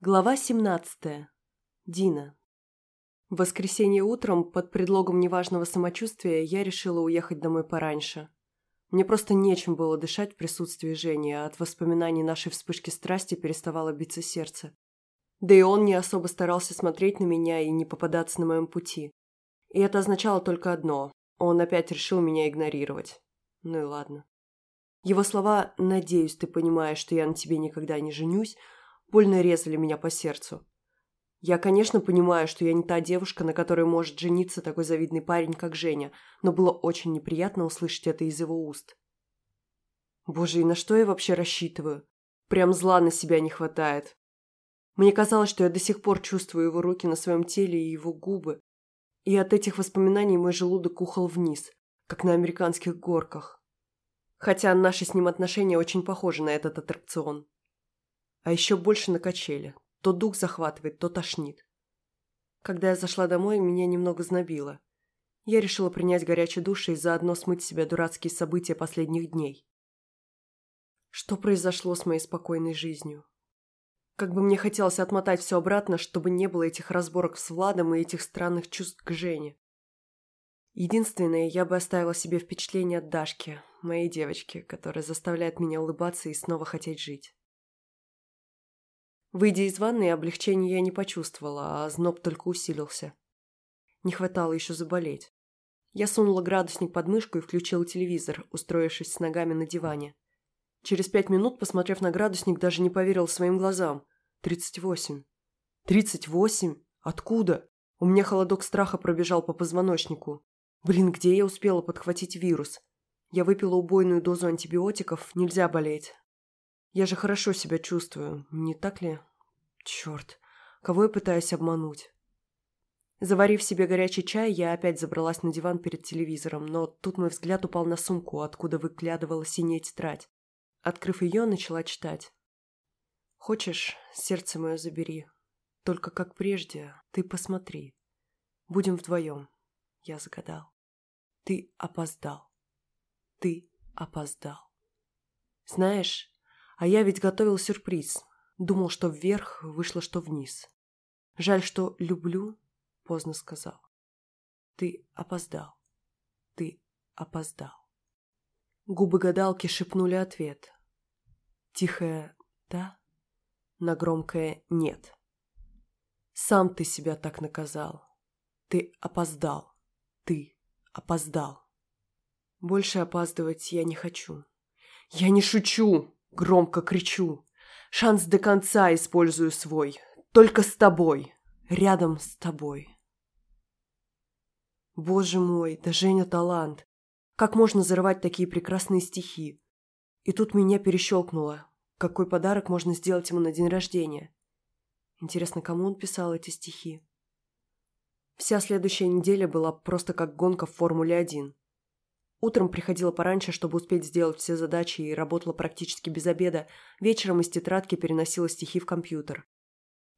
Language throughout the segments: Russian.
Глава 17. Дина. В воскресенье утром, под предлогом неважного самочувствия, я решила уехать домой пораньше. Мне просто нечем было дышать в присутствии Жени, а от воспоминаний нашей вспышки страсти переставало биться сердце. Да и он не особо старался смотреть на меня и не попадаться на моем пути. И это означало только одно – он опять решил меня игнорировать. Ну и ладно. Его слова «надеюсь, ты понимаешь, что я на тебе никогда не женюсь» больно резали меня по сердцу. Я, конечно, понимаю, что я не та девушка, на которой может жениться такой завидный парень, как Женя, но было очень неприятно услышать это из его уст. Боже, и на что я вообще рассчитываю? Прям зла на себя не хватает. Мне казалось, что я до сих пор чувствую его руки на своем теле и его губы. И от этих воспоминаний мой желудок ухал вниз, как на американских горках. Хотя наши с ним отношения очень похожи на этот аттракцион. А еще больше на качели. То дух захватывает, то тошнит. Когда я зашла домой, меня немного знобило. Я решила принять горячий душ и заодно смыть себя дурацкие события последних дней. Что произошло с моей спокойной жизнью? Как бы мне хотелось отмотать все обратно, чтобы не было этих разборок с Владом и этих странных чувств к Жене. Единственное, я бы оставила себе впечатление от Дашки, моей девочки, которая заставляет меня улыбаться и снова хотеть жить. Выйдя из ванны, облегчения я не почувствовала, а зноб только усилился. Не хватало еще заболеть. Я сунула градусник под мышку и включила телевизор, устроившись с ногами на диване. Через пять минут, посмотрев на градусник, даже не поверил своим глазам. Тридцать восемь. Тридцать восемь? Откуда? У меня холодок страха пробежал по позвоночнику. Блин, где я успела подхватить вирус? Я выпила убойную дозу антибиотиков, нельзя болеть. Я же хорошо себя чувствую, не так ли? Черт, кого я пытаюсь обмануть? Заварив себе горячий чай, я опять забралась на диван перед телевизором, но тут мой взгляд упал на сумку, откуда выглядывала синяя тетрадь. Открыв ее, начала читать. «Хочешь, сердце мое забери. Только как прежде, ты посмотри. Будем вдвоем». Я загадал. «Ты опоздал. Ты опоздал. Знаешь, а я ведь готовил сюрприз. Думал, что вверх, вышло, что вниз. Жаль, что люблю, поздно сказал. Ты опоздал. Ты опоздал. Губы гадалки шепнули ответ. Тихое «да» на громкое «нет». Сам ты себя так наказал. Ты опоздал. Ты опоздал. Больше опаздывать я не хочу. Я не шучу! Громко кричу. Шанс до конца использую свой. Только с тобой. Рядом с тобой. Боже мой, да Женя талант. Как можно зарывать такие прекрасные стихи? И тут меня перещелкнуло. Какой подарок можно сделать ему на день рождения? Интересно, кому он писал эти стихи? Вся следующая неделя была просто как гонка в Формуле-1. Утром приходила пораньше, чтобы успеть сделать все задачи и работала практически без обеда. Вечером из тетрадки переносила стихи в компьютер.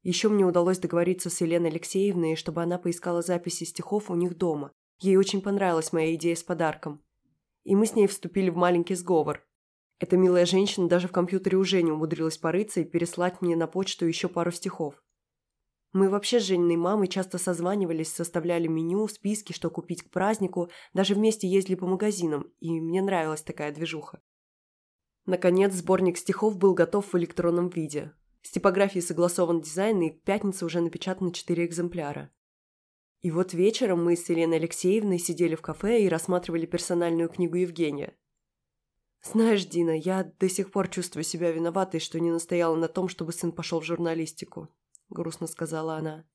Еще мне удалось договориться с Еленой Алексеевной, чтобы она поискала записи стихов у них дома. Ей очень понравилась моя идея с подарком. И мы с ней вступили в маленький сговор. Эта милая женщина даже в компьютере уже не умудрилась порыться и переслать мне на почту еще пару стихов. Мы вообще с Жениной мамой часто созванивались, составляли меню, списки, что купить к празднику, даже вместе ездили по магазинам, и мне нравилась такая движуха. Наконец, сборник стихов был готов в электронном виде. С типографией согласован дизайн, и к пятнице уже напечатано четыре экземпляра. И вот вечером мы с Еленой Алексеевной сидели в кафе и рассматривали персональную книгу Евгения. «Знаешь, Дина, я до сих пор чувствую себя виноватой, что не настояла на том, чтобы сын пошел в журналистику грустно сказала она.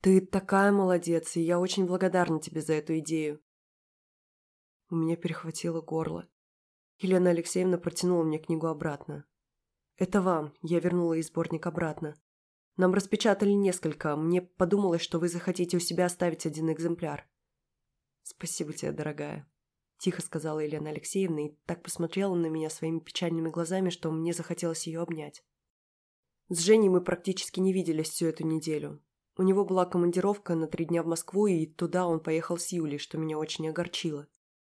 «Ты такая молодец, и я очень благодарна тебе за эту идею». У меня перехватило горло. Елена Алексеевна протянула мне книгу обратно. «Это вам», – я вернула ей сборник обратно. «Нам распечатали несколько, мне подумалось, что вы захотите у себя оставить один экземпляр». «Спасибо тебе, дорогая», – тихо сказала Елена Алексеевна и так посмотрела на меня своими печальными глазами, что мне захотелось ее обнять. С Женей мы практически не виделись всю эту неделю. У него была командировка на три дня в Москву, и туда он поехал с Юлей, что меня очень огорчило.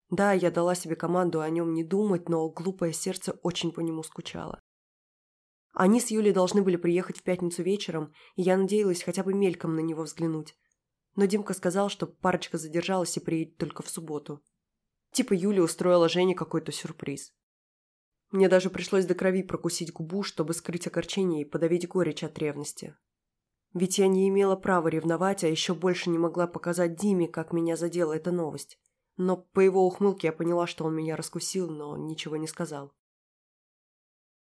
Да, я дала себе команду о нем не думать, но глупое сердце очень по нему скучало. Они с Юлей должны были приехать в пятницу вечером, и я надеялась хотя бы мельком на него взглянуть. Но Димка сказал, что парочка задержалась и приедет только в субботу. Типа Юля устроила Жене какой-то сюрприз. Мне даже пришлось до крови прокусить губу, чтобы скрыть огорчение и подавить горечь от ревности. Ведь я не имела права ревновать, а еще больше не могла показать Диме, как меня задела эта новость. Но по его ухмылке я поняла, что он меня раскусил, но ничего не сказал.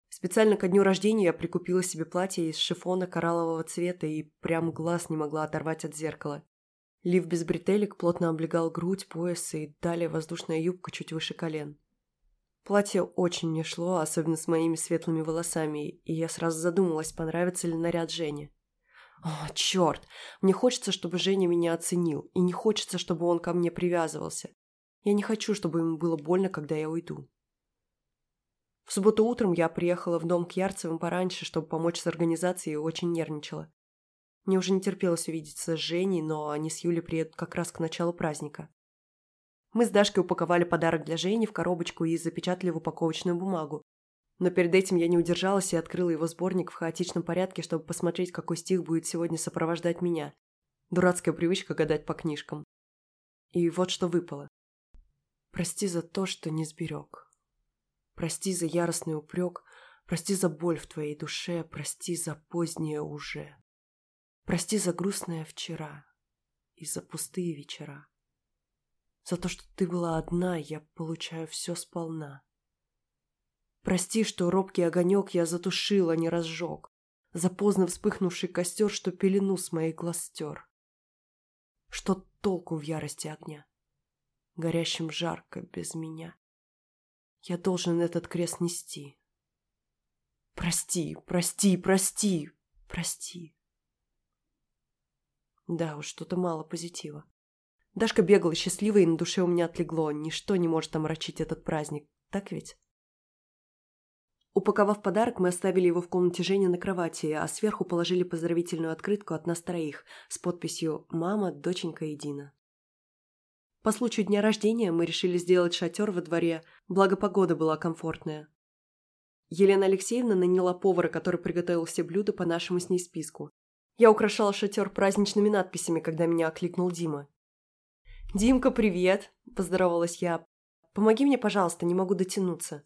Специально ко дню рождения я прикупила себе платье из шифона кораллового цвета и прям глаз не могла оторвать от зеркала. Лиф без бретелек плотно облегал грудь, пояс и далее воздушная юбка чуть выше колен. Платье очень мне шло, особенно с моими светлыми волосами, и я сразу задумалась, понравится ли наряд Жене. О, черт! Мне хочется, чтобы Женя меня оценил, и не хочется, чтобы он ко мне привязывался. Я не хочу, чтобы ему было больно, когда я уйду. В субботу утром я приехала в дом к Ярцевым пораньше, чтобы помочь с организацией и очень нервничала. Мне уже не терпелось увидеться с Женей, но они с Юлей приедут как раз к началу праздника. Мы с Дашкой упаковали подарок для Жени в коробочку и запечатали в упаковочную бумагу. Но перед этим я не удержалась и открыла его сборник в хаотичном порядке, чтобы посмотреть, какой стих будет сегодня сопровождать меня. Дурацкая привычка гадать по книжкам. И вот что выпало. «Прости за то, что не сберег». Прости за яростный упрек, прости за боль в твоей душе, прости за позднее уже. Прости за грустное вчера и за пустые вечера. За то, что ты была одна, я получаю все сполна. Прости, что робкий огонек я затушил, а не разжег. За поздно вспыхнувший костер, что пелену с моих глаз стер. Что толку в ярости огня? Горящим жарко без меня. Я должен этот крест нести. Прости, прости, прости, прости. Да уж, что-то мало позитива. Дашка бегала счастливой, и на душе у меня отлегло. Ничто не может омрачить этот праздник. Так ведь? Упаковав подарок, мы оставили его в комнате Жени на кровати, а сверху положили поздравительную открытку от нас троих с подписью «Мама, доченька и Дина». По случаю дня рождения мы решили сделать шатер во дворе, благо погода была комфортная. Елена Алексеевна наняла повара, который приготовил все блюда по нашему с ней списку. Я украшала шатер праздничными надписями, когда меня окликнул Дима. «Димка, привет!» – поздоровалась я. «Помоги мне, пожалуйста, не могу дотянуться».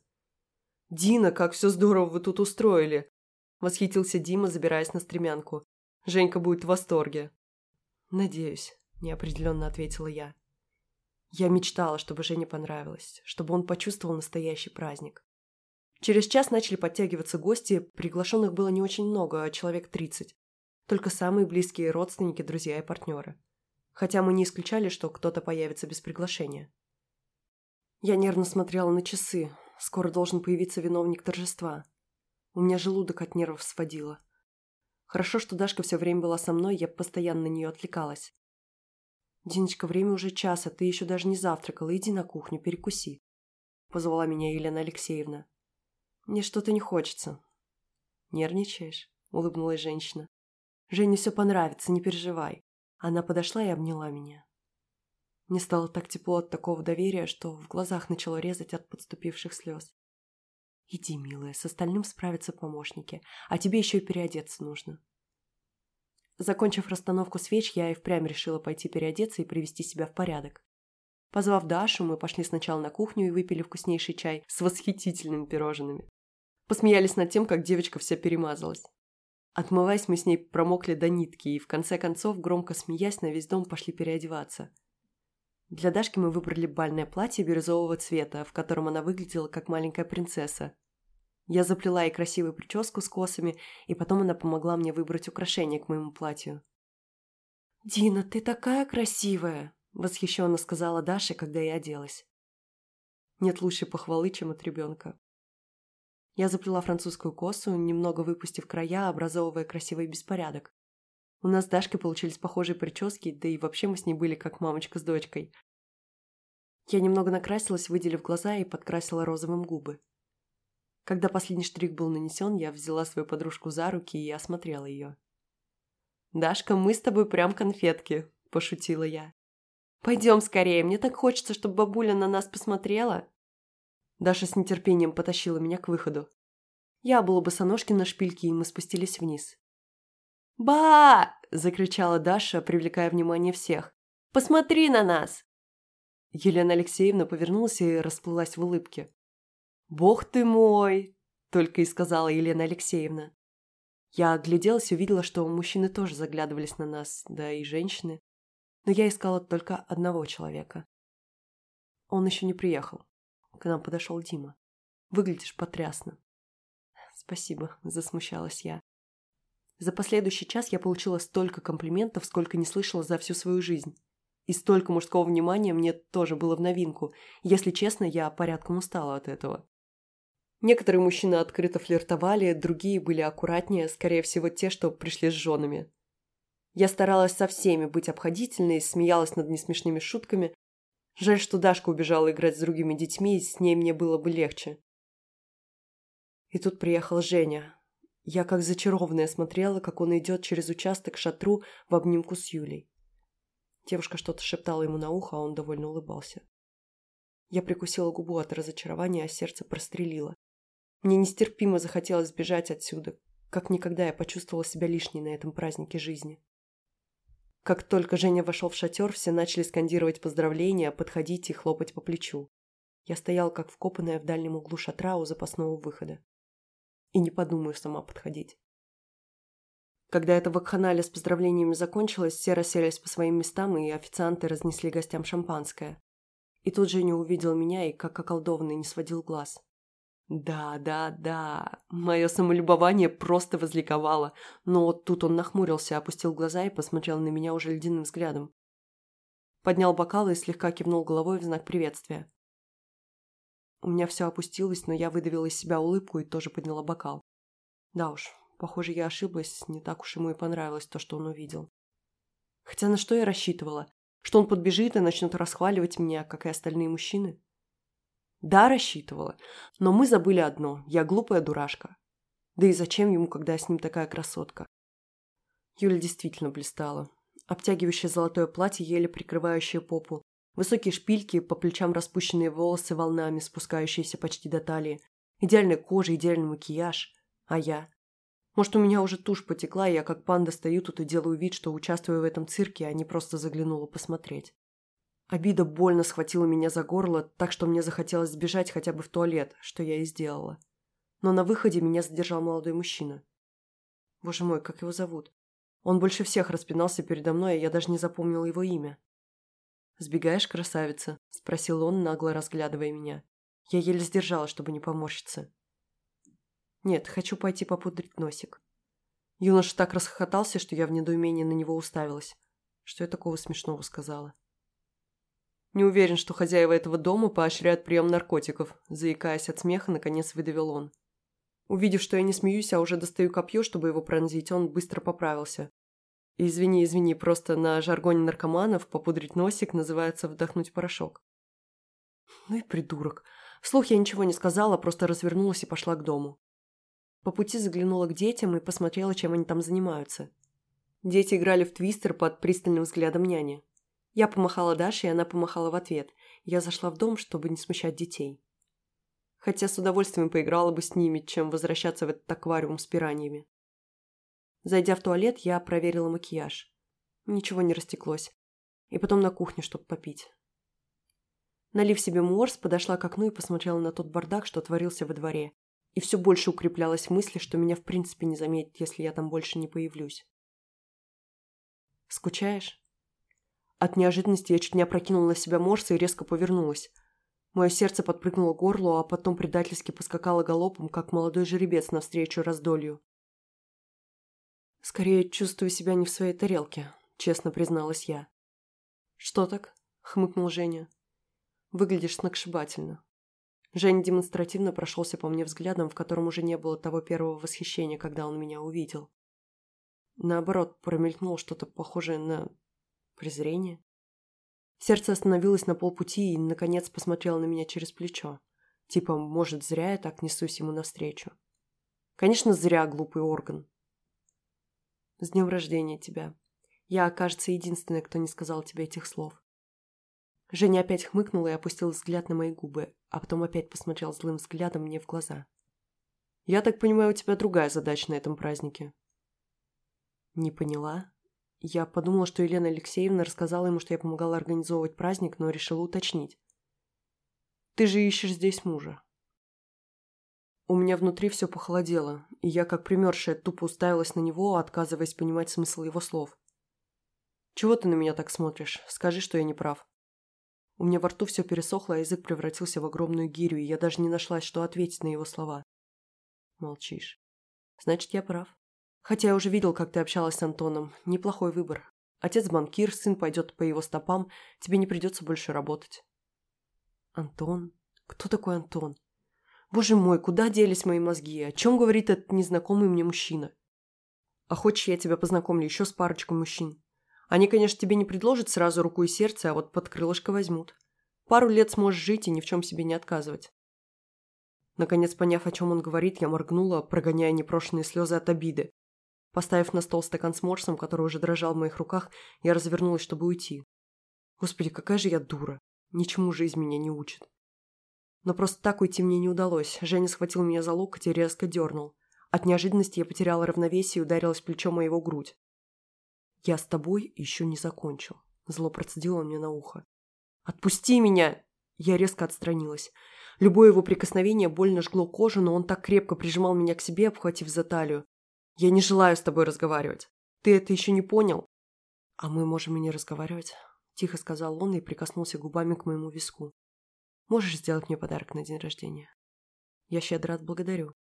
«Дина, как все здорово вы тут устроили!» – восхитился Дима, забираясь на стремянку. «Женька будет в восторге». «Надеюсь», – неопределенно ответила я. Я мечтала, чтобы Жене понравилось, чтобы он почувствовал настоящий праздник. Через час начали подтягиваться гости, приглашенных было не очень много, а человек тридцать. Только самые близкие родственники, друзья и партнеры. Хотя мы не исключали, что кто-то появится без приглашения. Я нервно смотрела на часы. Скоро должен появиться виновник торжества. У меня желудок от нервов сводило. Хорошо, что Дашка все время была со мной, я постоянно на нее отвлекалась. «Диночка, время уже час, а ты еще даже не завтракала. Иди на кухню, перекуси», – позвала меня Елена Алексеевна. «Мне что-то не хочется». «Нервничаешь?» – улыбнулась женщина. «Жене все понравится, не переживай». Она подошла и обняла меня. Мне стало так тепло от такого доверия, что в глазах начало резать от подступивших слез. «Иди, милая, с остальным справятся помощники, а тебе еще и переодеться нужно. Закончив расстановку свеч, я и впрямь решила пойти переодеться и привести себя в порядок. Позвав Дашу, мы пошли сначала на кухню и выпили вкуснейший чай с восхитительными пирожными. Посмеялись над тем, как девочка вся перемазалась. Отмываясь, мы с ней промокли до нитки и, в конце концов, громко смеясь, на весь дом пошли переодеваться. Для Дашки мы выбрали бальное платье бирюзового цвета, в котором она выглядела как маленькая принцесса, я заплела ей красивую прическу с косами, и потом она помогла мне выбрать украшение к моему платью. «Дина, ты такая красивая!» – восхищенно сказала Даша, когда я оделась. Нет лучшей похвалы, чем от ребенка. Я заплела французскую косу, немного выпустив края, образовывая красивый беспорядок. У нас с Дашкой получились похожие прически, да и вообще мы с ней были как мамочка с дочкой. Я немного накрасилась, выделив глаза и подкрасила розовым губы. Когда последний штрих был нанесен, я взяла свою подружку за руки и осмотрела ее. «Дашка, мы с тобой прям конфетки», – пошутила я. «Пойдем скорее, мне так хочется, чтобы бабуля на нас посмотрела». Даша с нетерпением потащила меня к выходу. Я была босоножки на шпильке, и мы спустились вниз. «Ба!» – закричала Даша, привлекая внимание всех. «Посмотри на нас!» Елена Алексеевна повернулась и расплылась в улыбке. «Бог ты мой!» – только и сказала Елена Алексеевна. Я огляделась и увидела, что мужчины тоже заглядывались на нас, да и женщины. Но я искала только одного человека. Он еще не приехал. К нам подошел Дима. Выглядишь потрясно. Спасибо, засмущалась я. За последующий час я получила столько комплиментов, сколько не слышала за всю свою жизнь. И столько мужского внимания мне тоже было в новинку. Если честно, я порядком устала от этого. Некоторые мужчины открыто флиртовали, другие были аккуратнее, скорее всего, те, что пришли с женами. Я старалась со всеми быть обходительной, смеялась над несмешными шутками. Жаль, что Дашка убежала играть с другими детьми, и с ней мне было бы легче. И тут приехал Женя, я как зачарованная смотрела, как он идет через участок к шатру в обнимку с Юлей. Девушка что-то шептала ему на ухо, а он довольно улыбался. Я прикусила губу от разочарования, а сердце прострелило. Мне нестерпимо захотелось сбежать отсюда, как никогда я почувствовала себя лишней на этом празднике жизни. Как только Женя вошел в шатер, все начали скандировать поздравления, подходить и хлопать по плечу. Я стояла как вкопанная в дальнем углу шатра у запасного выхода. И не подумаю сама подходить. Когда эта вакханалия с поздравлениями закончилась, все расселись по своим местам, и официанты разнесли гостям шампанское. И тут Женя увидел меня и, как околдованный, не сводил глаз. Да, да, да, мое самолюбование просто возликовало, но вот тут он нахмурился, опустил глаза и посмотрел на меня уже ледяным взглядом. Поднял бокал и слегка кивнул головой в знак приветствия. У меня все опустилось, но я выдавила из себя улыбку и тоже подняла бокал. Да уж, похоже, я ошиблась, не так уж ему и понравилось то, что он увидел. Хотя на что я рассчитывала? Что он подбежит и начнет расхваливать меня, как и остальные мужчины? Да, рассчитывала. Но мы забыли одно. Я глупая дурашка. Да и зачем ему, когда с ним такая красотка? Юля действительно блистала. Обтягивающее золотое платье, еле прикрывающее попу, Высокие шпильки, по плечам распущенные волосы волнами, спускающиеся почти до талии. Идеальная кожа, идеальный макияж. А я? Может, у меня уже тушь потекла, и я как панда стою тут и делаю вид, что участвую в этом цирке, а не просто заглянула посмотреть. Обида больно схватила меня за горло, так что мне захотелось сбежать хотя бы в туалет, что я и сделала. Но на выходе меня задержал молодой мужчина. Боже мой, как его зовут? Он больше всех распинался передо мной, а я даже не запомнила его имя. «Сбегаешь, красавица?» – спросил он, нагло разглядывая меня. Я еле сдержала, чтобы не поморщиться. «Нет, хочу пойти попудрить носик». Юноша так расхохотался, что я в недоумении на него уставилась. Что я такого смешного сказала? «Не уверен, что хозяева этого дома поощряют прием наркотиков», заикаясь от смеха, наконец выдавил он. Увидев, что я не смеюсь, а уже достаю копье, чтобы его пронзить, он быстро поправился. Извини, извини, просто на жаргоне наркоманов попудрить носик называется вдохнуть порошок. Ну и придурок. Вслух я ничего не сказала, просто развернулась и пошла к дому. По пути заглянула к детям и посмотрела, чем они там занимаются. Дети играли в твистер под пристальным взглядом няни. Я помахала Даше, и она помахала в ответ. Я зашла в дом, чтобы не смущать детей. Хотя с удовольствием поиграла бы с ними, чем возвращаться в этот аквариум с пираньями. Зайдя в туалет, я проверила макияж. Ничего не растеклось. И потом на кухню, чтобы попить. Налив себе морс, подошла к окну и посмотрела на тот бардак, что творился во дворе. И все больше укреплялась в мысли, что меня в принципе не заметят, если я там больше не появлюсь. «Скучаешь?» От неожиданности я чуть не опрокинула на себя морс и резко повернулась. Мое сердце подпрыгнуло к горлу, а потом предательски поскакало галопом, как молодой жеребец навстречу раздолью. «Скорее чувствую себя не в своей тарелке», – честно призналась я. «Что так?» – хмыкнул Женя. «Выглядишь сногсшибательно». Женя демонстративно прошелся по мне взглядом, в котором уже не было того первого восхищения, когда он меня увидел. Наоборот, промелькнуло что-то похожее на презрение. Сердце остановилось на полпути и, наконец, посмотрело на меня через плечо. Типа, может, зря я так несусь ему навстречу. Конечно, зря, глупый орган. С днем рождения тебя. Я, кажется, единственная, кто не сказал тебе этих слов. Женя опять хмыкнула и опустил взгляд на мои губы, а потом опять посмотрел злым взглядом мне в глаза. Я так понимаю, у тебя другая задача на этом празднике. Не поняла. Я подумала, что Елена Алексеевна рассказала ему, что я помогала организовывать праздник, но решила уточнить. Ты же ищешь здесь мужа. У меня внутри все похолодело, и я, как примершая, тупо уставилась на него, отказываясь понимать смысл его слов. «Чего ты на меня так смотришь? Скажи, что я не прав». У меня во рту все пересохло, а язык превратился в огромную гирю, и я даже не нашлась, что ответить на его слова. Молчишь. Значит, я прав. Хотя я уже видел, как ты общалась с Антоном. Неплохой выбор. Отец банкир, сын пойдет по его стопам, тебе не придется больше работать. Антон? Кто такой Антон? Боже мой, куда делись мои мозги? О чем говорит этот незнакомый мне мужчина? А хочешь, я тебя познакомлю еще с парочкой мужчин? Они, конечно, тебе не предложат сразу руку и сердце, а вот под крылышко возьмут. Пару лет сможешь жить и ни в чем себе не отказывать. Наконец, поняв, о чем он говорит, я моргнула, прогоняя непрошенные слезы от обиды. Поставив на стол стакан с морсом, который уже дрожал в моих руках, я развернулась, чтобы уйти. Господи, какая же я дура. Ничему жизнь меня не учит. Но просто так уйти мне не удалось. Женя схватил меня за локоть и резко дернул. От неожиданности я потеряла равновесие и ударилась плечом о его грудь. «Я с тобой еще не закончил», – зло процедил он мне на ухо. «Отпусти меня!» Я резко отстранилась. Любое его прикосновение больно жгло кожу, но он так крепко прижимал меня к себе, обхватив за талию. «Я не желаю с тобой разговаривать. Ты это еще не понял?» «А мы можем и не разговаривать», – тихо сказал он и прикоснулся губами к моему виску. «Можешь сделать мне подарок на день рождения?» Я щедро отблагодарю.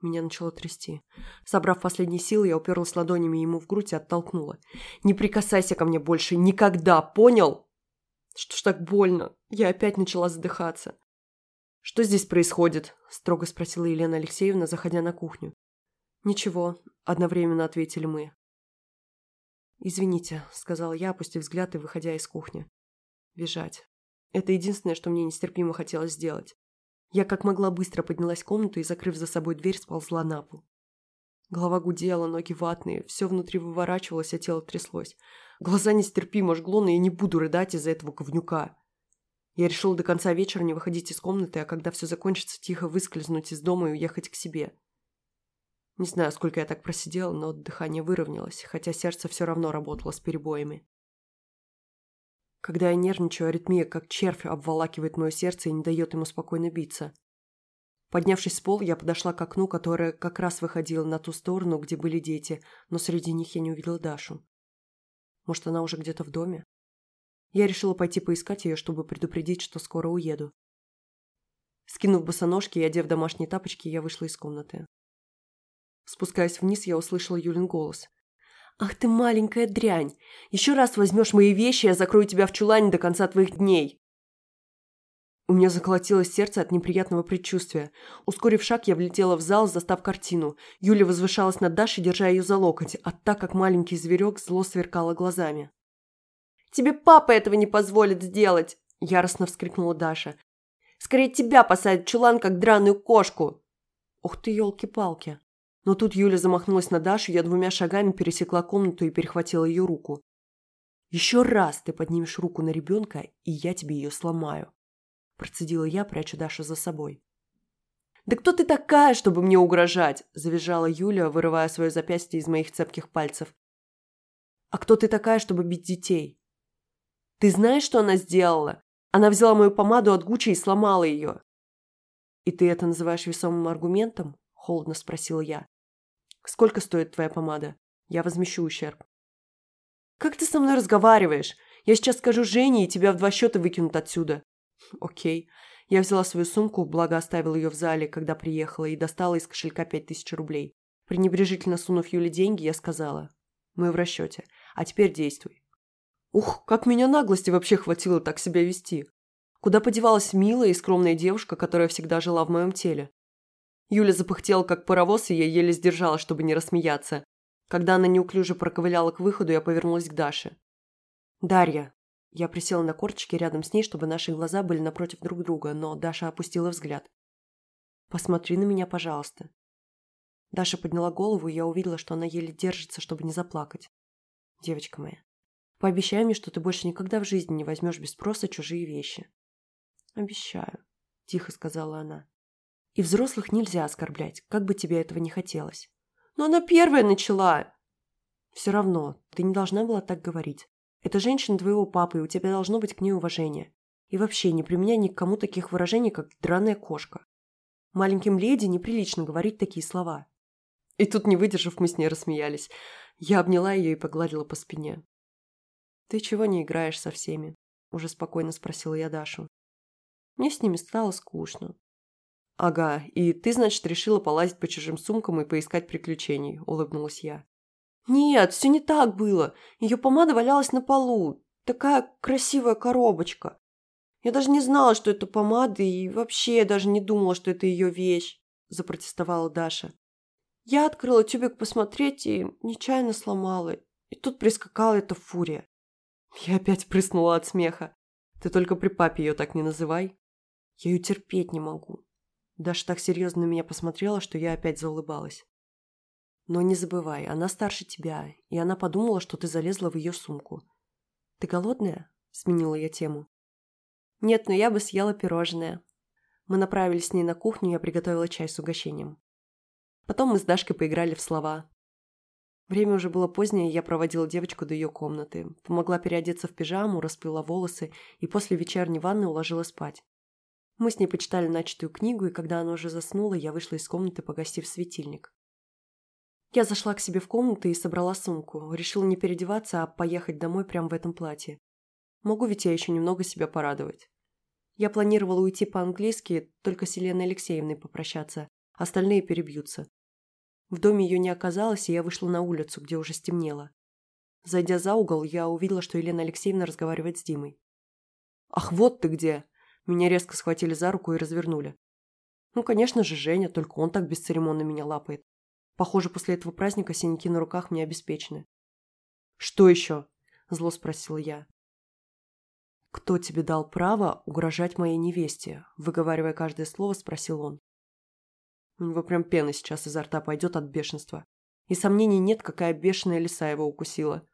Меня начало трясти. Собрав последние силы, я уперлась ладонями ему в грудь и оттолкнула. «Не прикасайся ко мне больше! Никогда! Понял?» «Что ж так больно?» Я опять начала задыхаться. «Что здесь происходит?» – строго спросила Елена Алексеевна, заходя на кухню. «Ничего», – одновременно ответили мы. «Извините», – сказала я, опустив взгляд и выходя из кухни. «Бежать. Это единственное, что мне нестерпимо хотелось сделать. Я как могла быстро поднялась в комнату и, закрыв за собой дверь, сползла на пол. Голова гудела, ноги ватные, все внутри выворачивалось, а тело тряслось. Глаза нестерпимо жгло, но я не буду рыдать из-за этого говнюка. Я решила до конца вечера не выходить из комнаты, а когда все закончится, тихо выскользнуть из дома и уехать к себе. Не знаю, сколько я так просидела, но дыхание выровнялось, хотя сердце все равно работало с перебоями. Когда я нервничаю, аритмия как червь обволакивает мое сердце и не дает ему спокойно биться. Поднявшись с пола, я подошла к окну, которое как раз выходило на ту сторону, где были дети, но среди них я не увидела Дашу. Может, она уже где-то в доме? Я решила пойти поискать ее, чтобы предупредить, что скоро уеду. Скинув босоножки и одев домашние тапочки, я вышла из комнаты. Спускаясь вниз, я услышала Юлин голос. «Ах ты маленькая дрянь! Еще раз возьмешь мои вещи, я закрою тебя в чулане до конца твоих дней!» У меня заколотилось сердце от неприятного предчувствия. Ускорив шаг, я влетела в зал, застав картину. Юля возвышалась над Дашей, держа ее за локоть, а так как маленький зверек зло сверкала глазами. «Тебе папа этого не позволит сделать!» – яростно вскрикнула Даша. «Скорее тебя посадят в чулан, как драную кошку!» «Ух ты, елки-палки!» Но тут Юля замахнулась на Дашу, я двумя шагами пересекла комнату и перехватила ее руку. «Еще раз ты поднимешь руку на ребенка, и я тебе ее сломаю», процедила я, прячу Дашу за собой. «Да кто ты такая, чтобы мне угрожать?» – завизжала Юля, вырывая свое запястье из моих цепких пальцев. «А кто ты такая, чтобы бить детей?» «Ты знаешь, что она сделала? Она взяла мою помаду от Гуччи и сломала ее». «И ты это называешь весомым аргументом?» – холодно спросила я. Сколько стоит твоя помада? Я возмещу ущерб. Как ты со мной разговариваешь? Я сейчас скажу Жене, и тебя в два счета выкинут отсюда. Окей. Я взяла свою сумку, благо оставила ее в зале, когда приехала, и достала из кошелька пять тысяч рублей. Пренебрежительно сунув Юле деньги, я сказала. Мы в расчете. А теперь действуй. Ух, как меня наглости вообще хватило так себя вести. Куда подевалась милая и скромная девушка, которая всегда жила в моем теле? Юля запыхтела, как паровоз, и я еле сдержала, чтобы не рассмеяться. Когда она неуклюже проковыляла к выходу, я повернулась к Даше. «Дарья». Я присела на корточки рядом с ней, чтобы наши глаза были напротив друг друга, но Даша опустила взгляд. «Посмотри на меня, пожалуйста». Даша подняла голову, и я увидела, что она еле держится, чтобы не заплакать. «Девочка моя, пообещай мне, что ты больше никогда в жизни не возьмешь без спроса чужие вещи». «Обещаю», – тихо сказала она. И взрослых нельзя оскорблять, как бы тебе этого не хотелось. Но она первая начала. Все равно, ты не должна была так говорить. Это женщина твоего папы, и у тебя должно быть к ней уважение. И вообще, не применяй ни к кому таких выражений, как «драная кошка». Маленьким леди неприлично говорить такие слова. И тут, не выдержав, мы с ней рассмеялись. Я обняла ее и погладила по спине. «Ты чего не играешь со всеми?» – уже спокойно спросила я Дашу. Мне с ними стало скучно. «Ага, и ты, значит, решила полазить по чужим сумкам и поискать приключений», – улыбнулась я. «Нет, все не так было. Ее помада валялась на полу. Такая красивая коробочка. Я даже не знала, что это помада, и вообще даже не думала, что это ее вещь», – запротестовала Даша. Я открыла тюбик посмотреть и нечаянно сломала. И тут прискакала эта фурия. Я опять прыснула от смеха. Ты только при папе ее так не называй. Я ее терпеть не могу. Даша так серьезно на меня посмотрела, что я опять заулыбалась. Но не забывай, она старше тебя, и она подумала, что ты залезла в ее сумку. Ты голодная? Сменила я тему. Нет, но я бы съела пирожное. Мы направились с ней на кухню, я приготовила чай с угощением. Потом мы с Дашкой поиграли в слова. Время уже было позднее, я проводила девочку до ее комнаты. Помогла переодеться в пижаму, расплела волосы и после вечерней ванны уложила спать. Мы с ней почитали начатую книгу, и когда она уже заснула, я вышла из комнаты, погасив светильник. Я зашла к себе в комнату и собрала сумку. Решила не переодеваться, а поехать домой прямо в этом платье. Могу ведь я еще немного себя порадовать. Я планировала уйти по-английски, только с Еленой Алексеевной попрощаться. Остальные перебьются. В доме ее не оказалось, и я вышла на улицу, где уже стемнело. Зайдя за угол, я увидела, что Елена Алексеевна разговаривает с Димой. «Ах, вот ты где!» Меня резко схватили за руку и развернули. Ну, конечно же, Женя, только он так бесцеремонно меня лапает. Похоже, после этого праздника синяки на руках мне обеспечены. «Что еще?» – зло спросила я. «Кто тебе дал право угрожать моей невесте?» – выговаривая каждое слово, спросил он. У него прям пена сейчас изо рта пойдет от бешенства. И сомнений нет, какая бешеная лиса его укусила.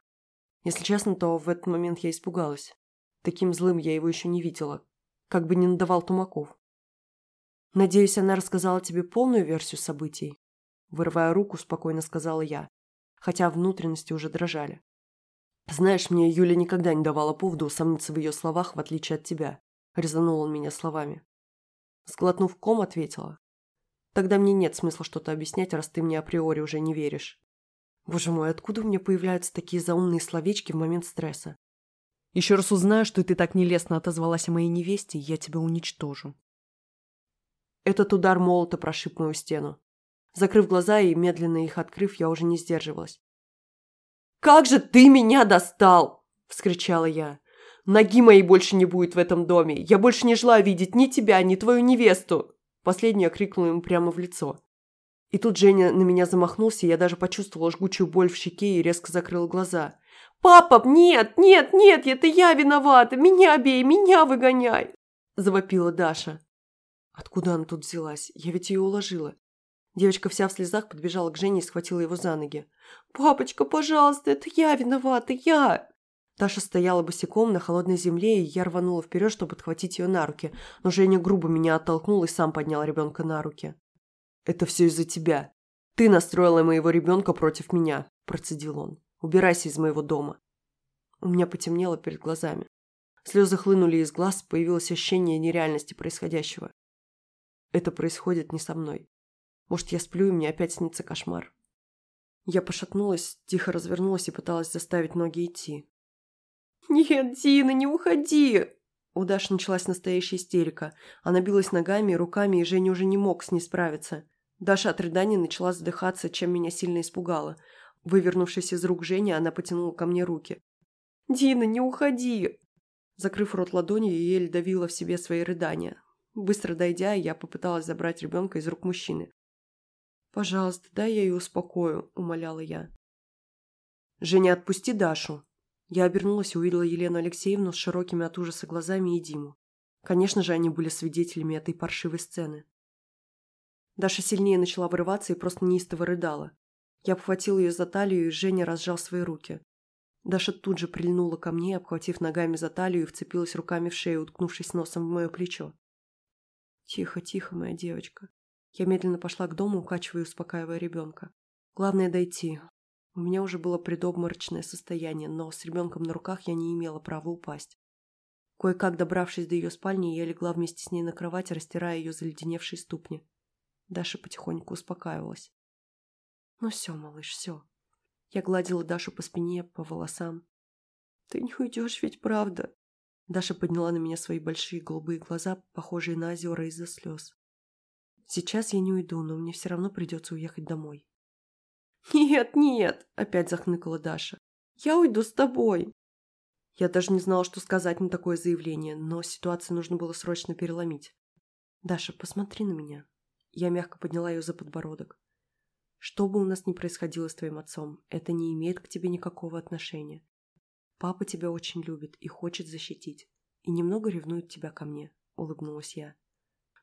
Если честно, то в этот момент я испугалась. Таким злым я его еще не видела, как бы не надавал тумаков. «Надеюсь, она рассказала тебе полную версию событий?» Вырывая руку, спокойно сказала я, хотя внутренности уже дрожали. «Знаешь, мне Юля никогда не давала повода усомниться в ее словах, в отличие от тебя», — резанул он меня словами. Сглотнув ком, ответила. «Тогда мне нет смысла что-то объяснять, раз ты мне априори уже не веришь. Боже мой, откуда у меня появляются такие заумные словечки в момент стресса? Еще раз узнаю, что ты так нелестно отозвалась о моей невесте, я тебя уничтожу. Этот удар молота прошиб мою стену. Закрыв глаза и медленно их открыв, я уже не сдерживалась. «Как же ты меня достал!» – вскричала я. «Ноги моей больше не будет в этом доме. Я больше не желаю видеть ни тебя, ни твою невесту!» Последнее крикнула ему прямо в лицо. И тут Женя на меня замахнулся, и я даже почувствовала жгучую боль в щеке и резко закрыла глаза. «Папа, нет, нет, нет, это я виновата! Меня бей, меня выгоняй!» Завопила Даша. Откуда она тут взялась? Я ведь ее уложила. Девочка вся в слезах подбежала к Жене и схватила его за ноги. «Папочка, пожалуйста, это я виновата, я!» Даша стояла босиком на холодной земле, и я рванула вперед, чтобы подхватить ее на руки, но Женя грубо меня оттолкнул и сам поднял ребенка на руки. «Это все из-за тебя. Ты настроила моего ребенка против меня», – процедил он. Убирайся из моего дома. У меня потемнело перед глазами. Слезы хлынули из глаз, появилось ощущение нереальности происходящего. Это происходит не со мной. Может, я сплю, и мне опять снится кошмар. Я пошатнулась, тихо развернулась и пыталась заставить ноги идти. «Нет, Дина, не уходи!» У Даши началась настоящая истерика. Она билась ногами и руками, и Женя уже не мог с ней справиться. Даша от рыдания начала задыхаться, чем меня сильно испугала. Вывернувшись из рук Жени, она потянула ко мне руки. «Дина, не уходи!» Закрыв рот ладонью, я еле давила в себе свои рыдания. Быстро дойдя, я попыталась забрать ребенка из рук мужчины. «Пожалуйста, дай я ее успокою», – умоляла я. «Женя, отпусти Дашу!» Я обернулась и увидела Елену Алексеевну с широкими от ужаса глазами и Диму. Конечно же, они были свидетелями этой паршивой сцены. Даша сильнее начала вырываться и просто неистово рыдала. Я обхватил ее за талию, и Женя разжал свои руки. Даша тут же прильнула ко мне, обхватив ногами за талию и вцепилась руками в шею, уткнувшись носом в мое плечо. «Тихо, тихо, моя девочка. Я медленно пошла к дому, укачивая и успокаивая ребенка. Главное дойти. У меня уже было предобморочное состояние, но с ребенком на руках я не имела права упасть. Кое-как добравшись до ее спальни, я легла вместе с ней на кровать, растирая ее заледеневшие ступни. Даша потихоньку успокаивалась. «Ну все, малыш, все». Я гладила Дашу по спине, по волосам. «Ты не уйдешь ведь, правда?» Даша подняла на меня свои большие голубые глаза, похожие на озера из-за слез. «Сейчас я не уйду, но мне все равно придется уехать домой». «Нет, нет!» – опять захныкала Даша. «Я уйду с тобой!» Я даже не знала, что сказать на такое заявление, но ситуацию нужно было срочно переломить. «Даша, посмотри на меня». Я мягко подняла ее за подбородок. «Что бы у нас ни происходило с твоим отцом, это не имеет к тебе никакого отношения. Папа тебя очень любит и хочет защитить, и немного ревнует тебя ко мне», — улыбнулась я.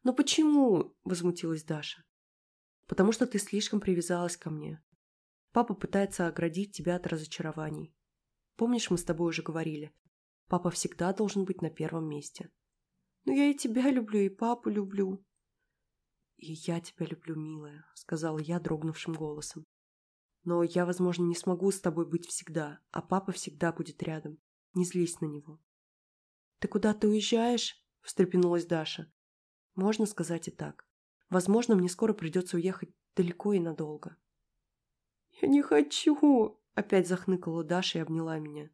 «Но почему?» — возмутилась Даша. «Потому что ты слишком привязалась ко мне. Папа пытается оградить тебя от разочарований. Помнишь, мы с тобой уже говорили? Папа всегда должен быть на первом месте. Но я и тебя люблю, и папу люблю. И я тебя люблю, милая, сказала я дрогнувшим голосом. Но я, возможно, не смогу с тобой быть всегда, а папа всегда будет рядом. Не злись на него. Ты куда-то уезжаешь? встрепенулась Даша. Можно сказать и так. Возможно, мне скоро придется уехать далеко и надолго. «Я не хочу!» – опять захныкала Даша и обняла меня.